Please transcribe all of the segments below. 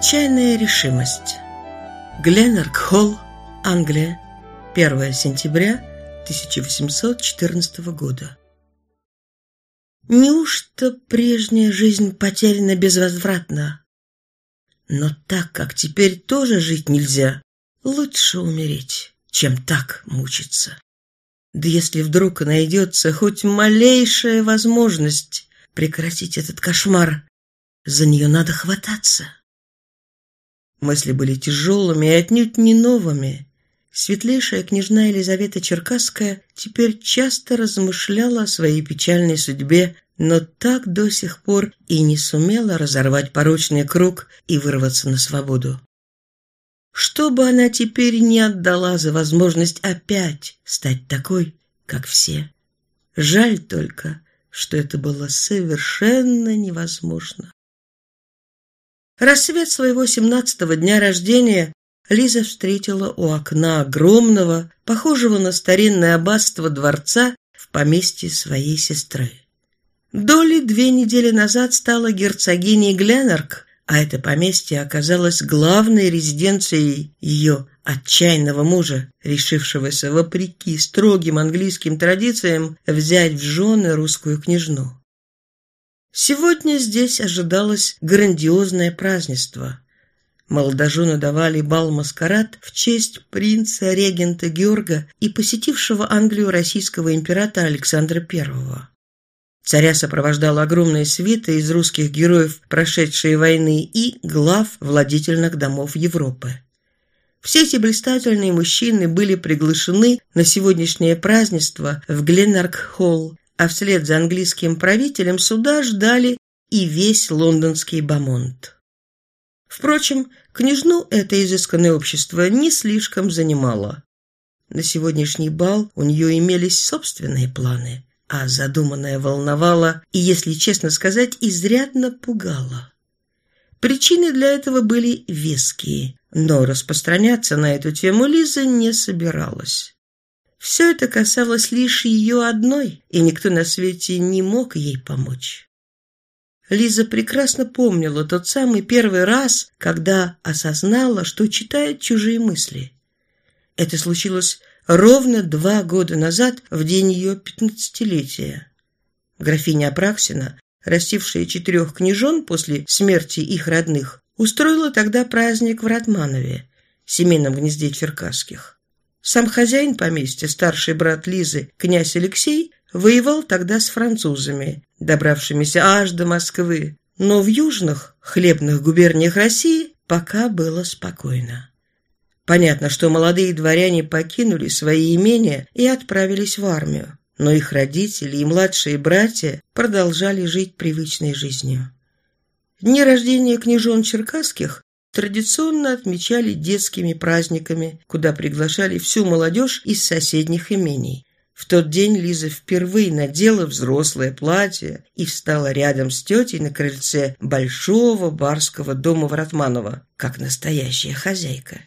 Отчаянная решимость. Гленнерк Холл, Англия, 1 сентября 1814 года. Неужто прежняя жизнь потеряна безвозвратно? Но так как теперь тоже жить нельзя, лучше умереть, чем так мучиться. Да если вдруг найдется хоть малейшая возможность прекратить этот кошмар, за нее надо хвататься. Мысли были тяжелыми и отнюдь не новыми. Светлейшая княжна Елизавета Черкасская теперь часто размышляла о своей печальной судьбе, но так до сих пор и не сумела разорвать порочный круг и вырваться на свободу. Что бы она теперь не отдала за возможность опять стать такой, как все. Жаль только, что это было совершенно невозможно. Рассвет своего семнадцатого дня рождения Лиза встретила у окна огромного, похожего на старинное аббатство дворца в поместье своей сестры. Доли две недели назад стала герцогиней Гленнерк, а это поместье оказалось главной резиденцией ее отчаянного мужа, решившегося, вопреки строгим английским традициям, взять в жены русскую княжну. Сегодня здесь ожидалось грандиозное празднество. Молодожены давали бал-маскарад в честь принца-регента Георга и посетившего Англию российского императора Александра I. Царя сопровождала огромная свита из русских героев, прошедшие войны, и глав владительных домов Европы. Все эти блистательные мужчины были приглашены на сегодняшнее празднество в Гленарк-холл, а вслед за английским правителем суда ждали и весь лондонский бомонд. Впрочем, княжну это изысканное общество не слишком занимало. На сегодняшний бал у нее имелись собственные планы, а задуманное волновало и, если честно сказать, изрядно пугало. Причины для этого были веские, но распространяться на эту тему Лиза не собиралась. Все это касалось лишь ее одной, и никто на свете не мог ей помочь. Лиза прекрасно помнила тот самый первый раз, когда осознала, что читает чужие мысли. Это случилось ровно два года назад, в день ее пятнадцатилетия. Графиня Апраксина, растившая четырех княжон после смерти их родных, устроила тогда праздник в Ратманове, семейном гнезде черкасских. Сам хозяин поместья, старший брат Лизы, князь Алексей, воевал тогда с французами, добравшимися аж до Москвы, но в южных хлебных губерниях России пока было спокойно. Понятно, что молодые дворяне покинули свои имения и отправились в армию, но их родители и младшие братья продолжали жить привычной жизнью. Дни рождения княжон черкасских традиционно отмечали детскими праздниками, куда приглашали всю молодежь из соседних имений. В тот день Лиза впервые надела взрослое платье и встала рядом с тетей на крыльце большого барского дома Воротманова, как настоящая хозяйка.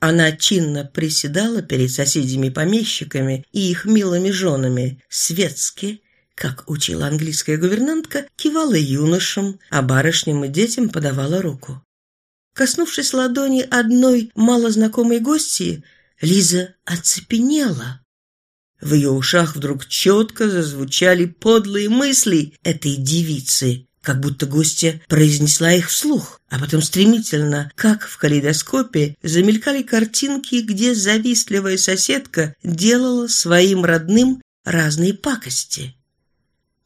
Она чинно приседала перед соседями-помещиками и их милыми женами, светски, как учила английская гувернантка, кивала юношам, а барышням и детям подавала руку. Коснувшись ладони одной малознакомой гости, Лиза оцепенела. В ее ушах вдруг четко зазвучали подлые мысли этой девицы, как будто гостья произнесла их вслух, а потом стремительно, как в калейдоскопе, замелькали картинки, где завистливая соседка делала своим родным разные пакости.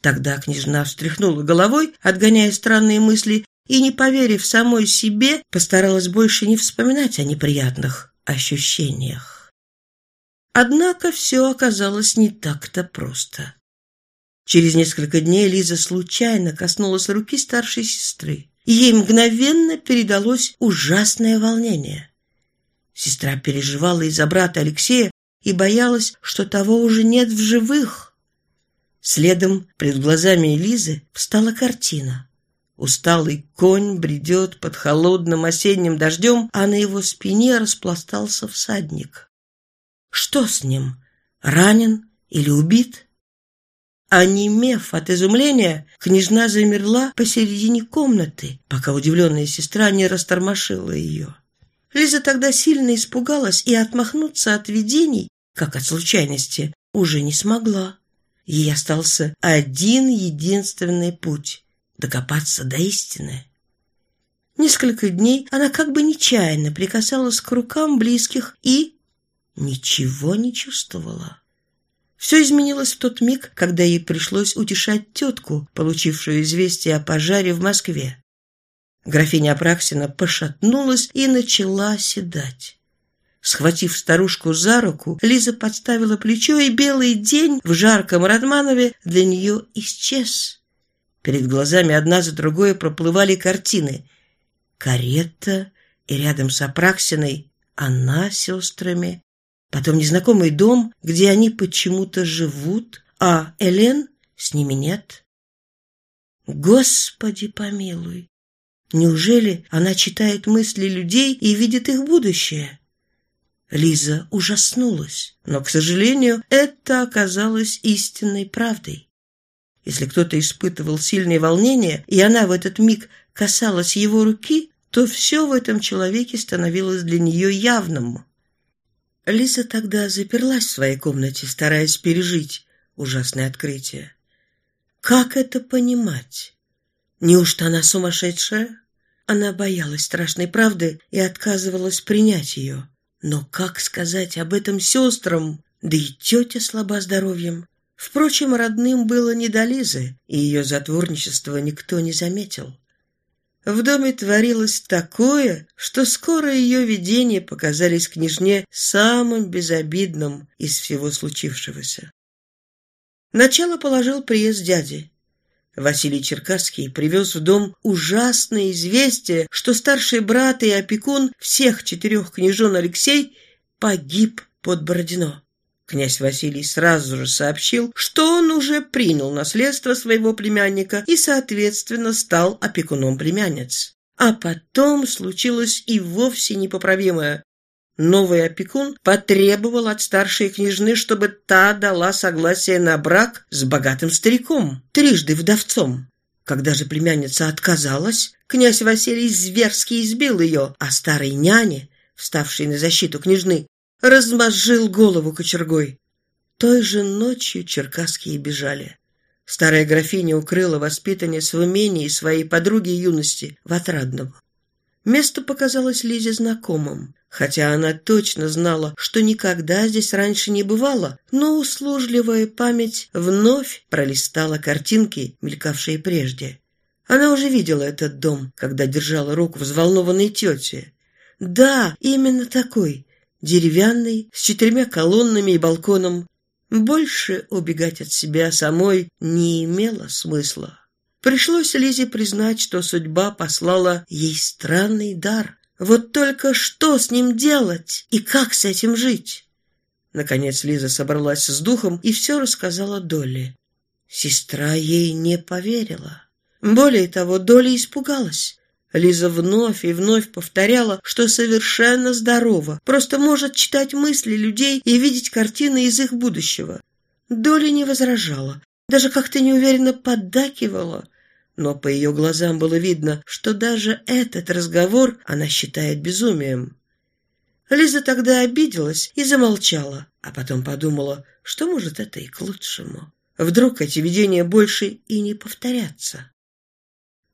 Тогда княжна встряхнула головой, отгоняя странные мысли, и, не поверив самой себе, постаралась больше не вспоминать о неприятных ощущениях. Однако все оказалось не так-то просто. Через несколько дней Лиза случайно коснулась руки старшей сестры, ей мгновенно передалось ужасное волнение. Сестра переживала из-за брата Алексея и боялась, что того уже нет в живых. Следом пред глазами Лизы встала картина. Усталый конь бредет под холодным осенним дождем, а на его спине распластался всадник. Что с ним? Ранен или убит? Онемев от изумления, княжна замерла посередине комнаты, пока удивленная сестра не растормошила ее. Лиза тогда сильно испугалась и отмахнуться от видений, как от случайности, уже не смогла. Ей остался один единственный путь — докопаться до истины. Несколько дней она как бы нечаянно прикасалась к рукам близких и ничего не чувствовала. Все изменилось в тот миг, когда ей пришлось утешать тетку, получившую известие о пожаре в Москве. Графиня Апраксина пошатнулась и начала седать. Схватив старушку за руку, Лиза подставила плечо, и белый день в жарком Радманове для нее исчез. Перед глазами одна за другой проплывали картины. Карета и рядом с Апраксиной она с сестрами. Потом незнакомый дом, где они почему-то живут, а Элен с ними нет. Господи помилуй! Неужели она читает мысли людей и видит их будущее? Лиза ужаснулась, но, к сожалению, это оказалось истинной правдой. Если кто-то испытывал сильные волнения, и она в этот миг касалась его руки, то все в этом человеке становилось для нее явным. Лиза тогда заперлась в своей комнате, стараясь пережить ужасное открытие. Как это понимать? Неужто она сумасшедшая? Она боялась страшной правды и отказывалась принять ее. Но как сказать об этом сестрам? Да и тетя слаба здоровьем. Впрочем, родным было не до Лизы, и ее затворничество никто не заметил. В доме творилось такое, что скоро ее видения показались княжне самым безобидным из всего случившегося. Начало положил приезд дяди. Василий Черкасский привез в дом ужасное известие, что старший брат и опекун всех четырех княжон Алексей погиб под Бородино. Князь Василий сразу же сообщил, что он уже принял наследство своего племянника и, соответственно, стал опекуном племянниц. А потом случилось и вовсе непоправимое. Новый опекун потребовал от старшей княжны, чтобы та дала согласие на брак с богатым стариком, трижды вдовцом. Когда же племянница отказалась, князь Василий зверски избил ее, а старой няне, вставшей на защиту княжны, размозжил голову кочергой. Той же ночью черкасские бежали. Старая графиня укрыла воспитанниц в умении своей подруги юности в Отрадном. Место показалось Лизе знакомым, хотя она точно знала, что никогда здесь раньше не бывало, но услужливая память вновь пролистала картинки, мелькавшие прежде. Она уже видела этот дом, когда держала руку взволнованной тете. Да, именно такой, деревянный, с четырьмя колоннами и балконом. Больше убегать от себя самой не имело смысла. Пришлось Лизе признать, что судьба послала ей странный дар. Вот только что с ним делать и как с этим жить? Наконец Лиза собралась с духом и все рассказала Долли. Сестра ей не поверила. Более того, Долли испугалась. Лиза вновь и вновь повторяла, что совершенно здорова, просто может читать мысли людей и видеть картины из их будущего. Доля не возражала, даже как-то неуверенно поддакивала, но по ее глазам было видно, что даже этот разговор она считает безумием. Лиза тогда обиделась и замолчала, а потом подумала, что, может, это и к лучшему. Вдруг эти видения больше и не повторятся.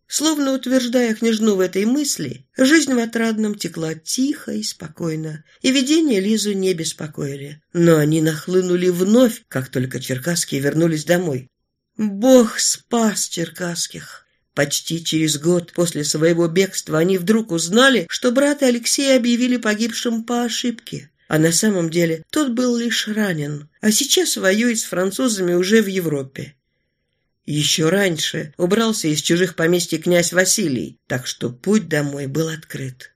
Словно утверждая княжну в этой мысли, жизнь в отрадном текла тихо и спокойно, и видения Лизу не беспокоили. Но они нахлынули вновь, как только черкасские вернулись домой. Бог спас черкасских. Почти через год после своего бегства они вдруг узнали, что брата Алексея объявили погибшим по ошибке. А на самом деле тот был лишь ранен, а сейчас воюет с французами уже в Европе. Еще раньше убрался из чужих поместьй князь Василий, так что путь домой был открыт.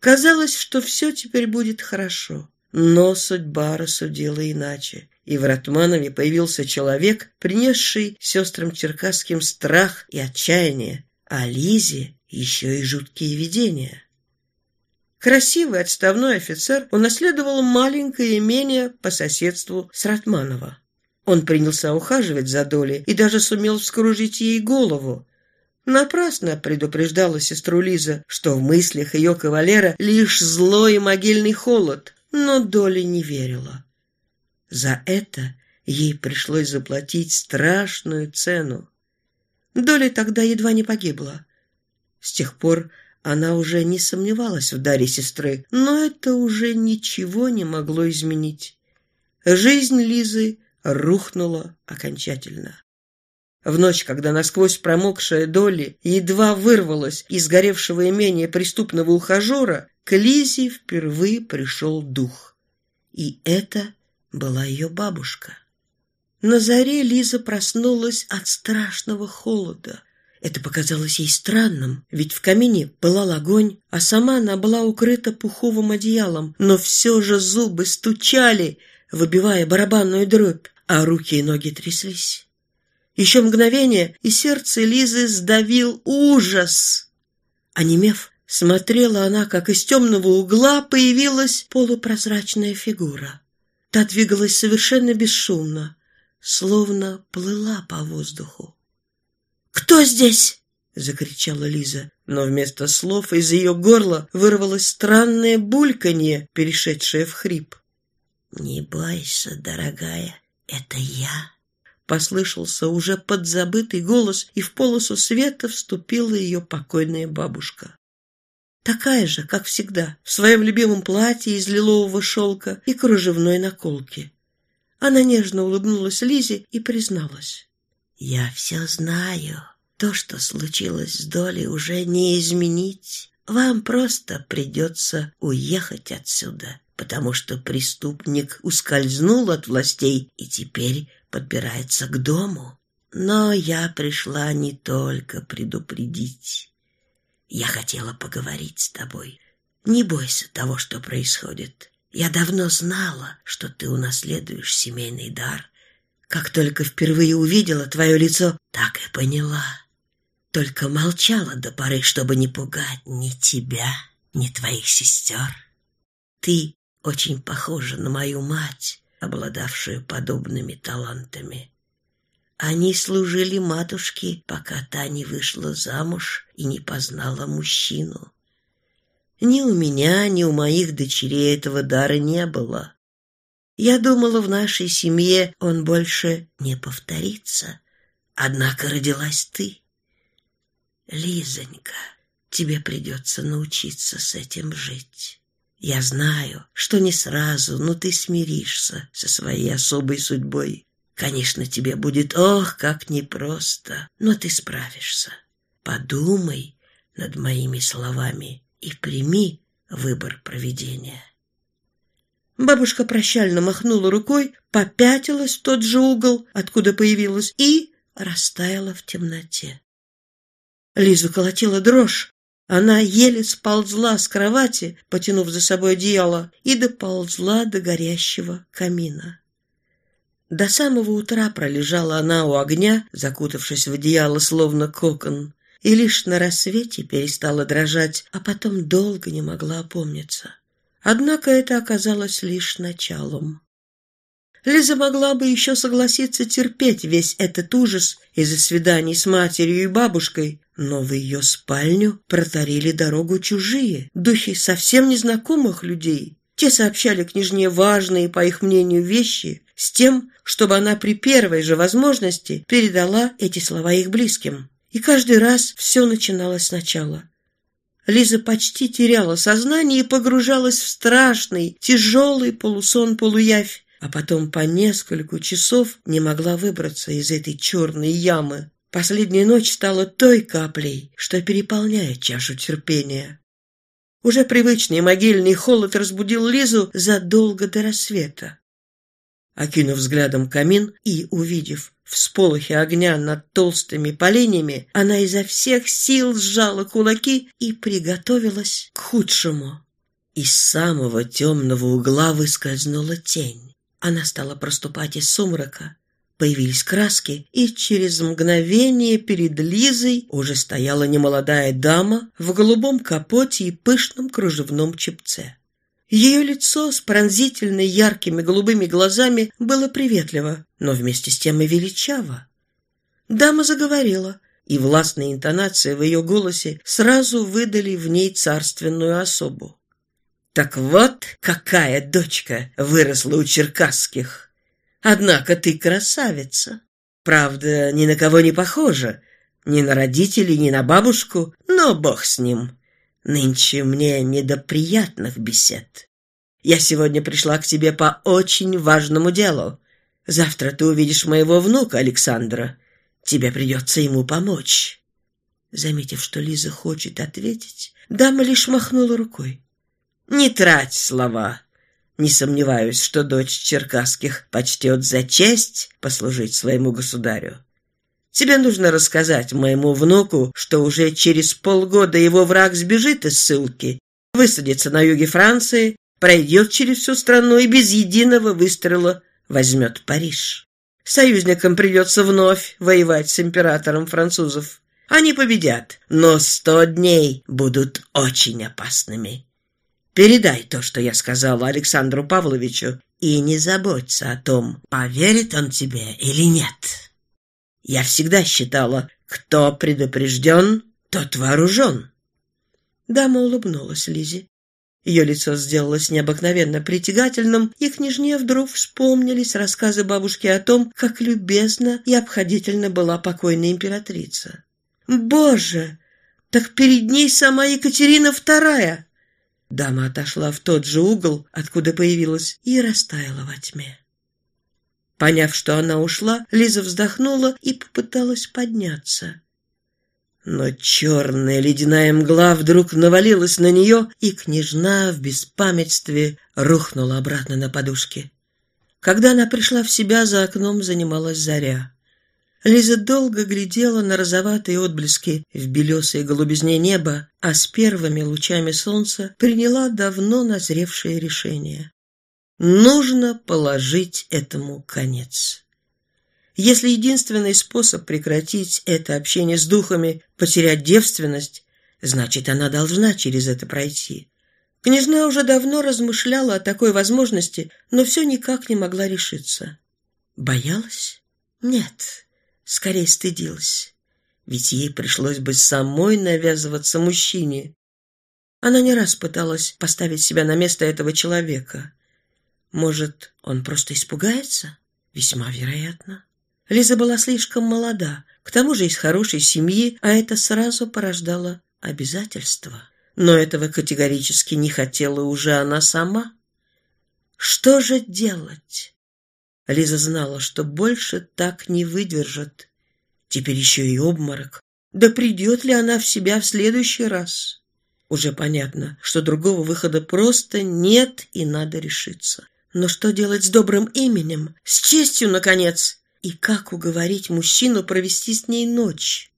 Казалось, что все теперь будет хорошо, но судьба рассудила иначе, и в Ратманове появился человек, принесший сестрам черкасским страх и отчаяние, а Лизе еще и жуткие видения. Красивый отставной офицер унаследовал маленькое имение по соседству с Ратманова. Он принялся ухаживать за Долей и даже сумел вскружить ей голову. Напрасно предупреждала сестру Лиза, что в мыслях ее кавалера лишь злой и могильный холод, но Доля не верила. За это ей пришлось заплатить страшную цену. Доля тогда едва не погибла. С тех пор она уже не сомневалась в даре сестры, но это уже ничего не могло изменить. Жизнь Лизы рухнула окончательно. В ночь, когда насквозь промокшая Долли едва вырвалась из горевшего имения преступного ухажера, к Лизе впервые пришел дух. И это была ее бабушка. На заре Лиза проснулась от страшного холода. Это показалось ей странным, ведь в камине пылал огонь, а сама она была укрыта пуховым одеялом, но все же зубы стучали, выбивая барабанную дробь, а руки и ноги тряслись. Еще мгновение, и сердце Лизы сдавил ужас. Онемев, смотрела она, как из темного угла появилась полупрозрачная фигура. Та двигалась совершенно бесшумно, словно плыла по воздуху. «Кто здесь?» — закричала Лиза, но вместо слов из ее горла вырвалось странное бульканье, перешедшее в хрип. «Не бойся, дорогая, это я!» Послышался уже подзабытый голос, и в полосу света вступила ее покойная бабушка. Такая же, как всегда, в своем любимом платье из лилового шелка и кружевной наколки. Она нежно улыбнулась Лизе и призналась. «Я все знаю. То, что случилось с Долей, уже не изменить. Вам просто придется уехать отсюда потому что преступник ускользнул от властей и теперь подбирается к дому. Но я пришла не только предупредить. Я хотела поговорить с тобой. Не бойся того, что происходит. Я давно знала, что ты унаследуешь семейный дар. Как только впервые увидела твое лицо, так и поняла. Только молчала до поры, чтобы не пугать ни тебя, ни твоих сестер. Ты очень похожа на мою мать, обладавшую подобными талантами. Они служили матушке, пока та не вышла замуж и не познала мужчину. Ни у меня, ни у моих дочерей этого дара не было. Я думала, в нашей семье он больше не повторится. Однако родилась ты. Лизонька, тебе придется научиться с этим жить. Я знаю, что не сразу, но ты смиришься со своей особой судьбой. Конечно, тебе будет, ох, как непросто, но ты справишься. Подумай над моими словами и прими выбор проведения. Бабушка прощально махнула рукой, попятилась в тот же угол, откуда появилась, и растаяла в темноте. Лизу колотила дрожь. Она еле сползла с кровати, потянув за собой одеяло, и доползла до горящего камина. До самого утра пролежала она у огня, закутавшись в одеяло, словно кокон, и лишь на рассвете перестала дрожать, а потом долго не могла опомниться. Однако это оказалось лишь началом. Лиза могла бы еще согласиться терпеть весь этот ужас из-за свиданий с матерью и бабушкой, но в ее спальню протарили дорогу чужие, духи совсем незнакомых людей. Те сообщали княжне важные, по их мнению, вещи с тем, чтобы она при первой же возможности передала эти слова их близким. И каждый раз все начиналось сначала. Лиза почти теряла сознание и погружалась в страшный, тяжелый полусон-полуявь, а потом по несколько часов не могла выбраться из этой черной ямы. Последняя ночь стала той каплей, что переполняет чашу терпения. Уже привычный могильный холод разбудил Лизу задолго до рассвета. Окинув взглядом камин и увидев всполохи огня над толстыми поленьями, она изо всех сил сжала кулаки и приготовилась к худшему. Из самого темного угла выскользнула тень. Она стала проступать из сумрака, Появились краски, и через мгновение перед Лизой уже стояла немолодая дама в голубом капоте и пышном кружевном чепце. Ее лицо с пронзительно яркими голубыми глазами было приветливо, но вместе с тем и величаво. Дама заговорила, и властные интонации в ее голосе сразу выдали в ней царственную особу. «Так вот, какая дочка выросла у черкасских! Однако ты красавица! Правда, ни на кого не похожа, ни на родителей, ни на бабушку, но бог с ним!» Нынче мне не до приятных бесед. Я сегодня пришла к тебе по очень важному делу. Завтра ты увидишь моего внука Александра. Тебе придется ему помочь». Заметив, что Лиза хочет ответить, дама лишь махнула рукой. «Не трать слова. Не сомневаюсь, что дочь Черкасских почтет за честь послужить своему государю. Тебе нужно рассказать моему внуку, что уже через полгода его враг сбежит из ссылки, высадится на юге Франции, пройдет через всю страну и без единого выстрела возьмет Париж. Союзникам придется вновь воевать с императором французов. Они победят, но сто дней будут очень опасными. Передай то, что я сказала Александру Павловичу, и не заботься о том, поверит он тебе или нет». Я всегда считала, кто предупрежден, тот вооружен. Дама улыбнулась Лизе. Ее лицо сделалось необыкновенно притягательным, и княжне вдруг вспомнились рассказы бабушки о том, как любезна и обходительна была покойная императрица. «Боже! Так перед ней сама Екатерина II!» Дама отошла в тот же угол, откуда появилась, и растаяла во тьме. Поняв, что она ушла, Лиза вздохнула и попыталась подняться. Но черная ледяная мгла вдруг навалилась на нее, и княжна в беспамятстве рухнула обратно на подушке. Когда она пришла в себя, за окном занималась заря. Лиза долго глядела на розоватые отблески в белесой голубизне неба, а с первыми лучами солнца приняла давно назревшее решение. Нужно положить этому конец. Если единственный способ прекратить это общение с духами – потерять девственность, значит, она должна через это пройти. Княжна уже давно размышляла о такой возможности, но все никак не могла решиться. Боялась? Нет, скорее стыдилась. Ведь ей пришлось бы самой навязываться мужчине. Она не раз пыталась поставить себя на место этого человека. Может, он просто испугается? Весьма вероятно. Лиза была слишком молода, к тому же из хорошей семьи, а это сразу порождало обязательства. Но этого категорически не хотела уже она сама. Что же делать? Лиза знала, что больше так не выдержит. Теперь еще и обморок. Да придет ли она в себя в следующий раз? Уже понятно, что другого выхода просто нет и надо решиться. Но что делать с добрым именем? С честью, наконец? И как уговорить мужчину провести с ней ночь?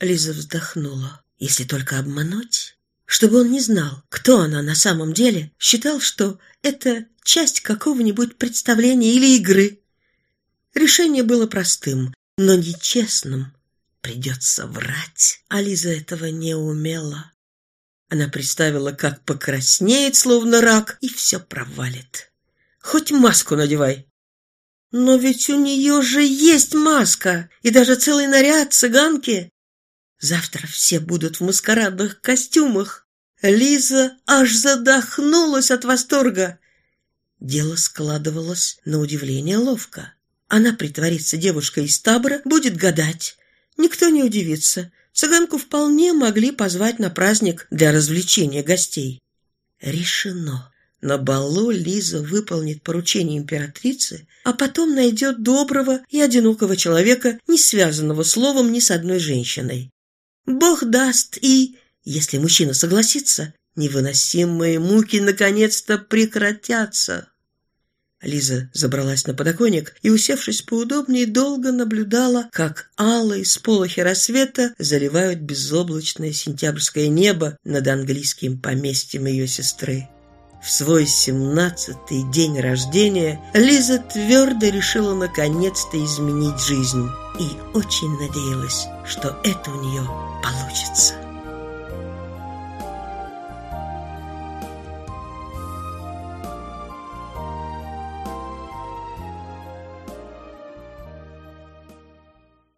Лиза вздохнула. Если только обмануть? Чтобы он не знал, кто она на самом деле, считал, что это часть какого-нибудь представления или игры. Решение было простым, но нечестным. Придется врать, а Лиза этого не умела. Она представила, как покраснеет, словно рак, и все провалит. Хоть маску надевай. Но ведь у нее же есть маска и даже целый наряд цыганки. Завтра все будут в маскарадных костюмах. Лиза аж задохнулась от восторга. Дело складывалось на удивление ловко. Она притворится девушкой из табора, будет гадать. Никто не удивится. Цыганку вполне могли позвать на праздник для развлечения гостей. Решено. На балу Лиза выполнит поручение императрицы, а потом найдет доброго и одинокого человека, не связанного словом ни с одной женщиной. Бог даст и, если мужчина согласится, невыносимые муки наконец-то прекратятся. Лиза забралась на подоконник и, усевшись поудобнее, долго наблюдала, как алые сполохи рассвета заливают безоблачное сентябрьское небо над английским поместьем ее сестры. В свой семнадцатый день рождения Лиза твердо решила наконец-то изменить жизнь и очень надеялась, что это у нее получится.